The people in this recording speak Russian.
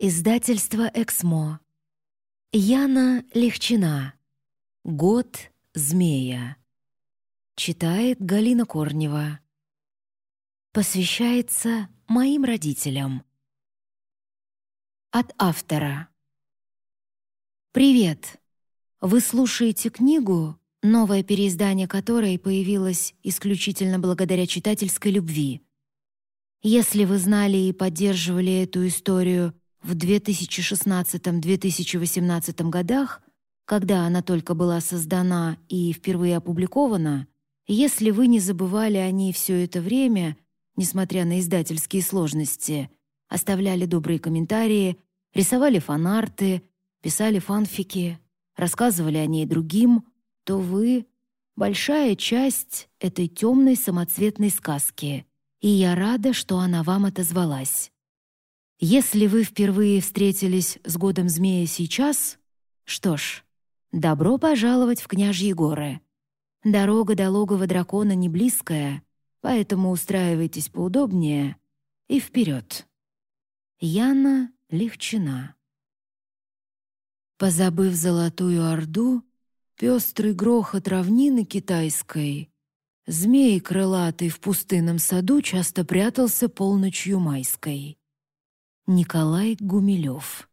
Издательство «Эксмо». Яна Легчина. Год змея. Читает Галина Корнева. Посвящается моим родителям. От автора. Привет! Вы слушаете книгу, новое переиздание которой появилось исключительно благодаря читательской любви. Если вы знали и поддерживали эту историю в 2016-2018 годах, когда она только была создана и впервые опубликована, если вы не забывали о ней все это время, несмотря на издательские сложности, оставляли добрые комментарии, рисовали фанарты, писали фанфики, рассказывали о ней другим, то вы — большая часть этой темной самоцветной сказки, и я рада, что она вам отозвалась. Если вы впервые встретились с годом змея сейчас, что ж, добро пожаловать в княжьи горы. Дорога до логова дракона не близкая, поэтому устраивайтесь поудобнее и вперед. Яна Легчина Позабыв золотую орду, пестрый грохот равнины китайской, змей крылатый в пустынном саду часто прятался полночью майской. Николай Гумилев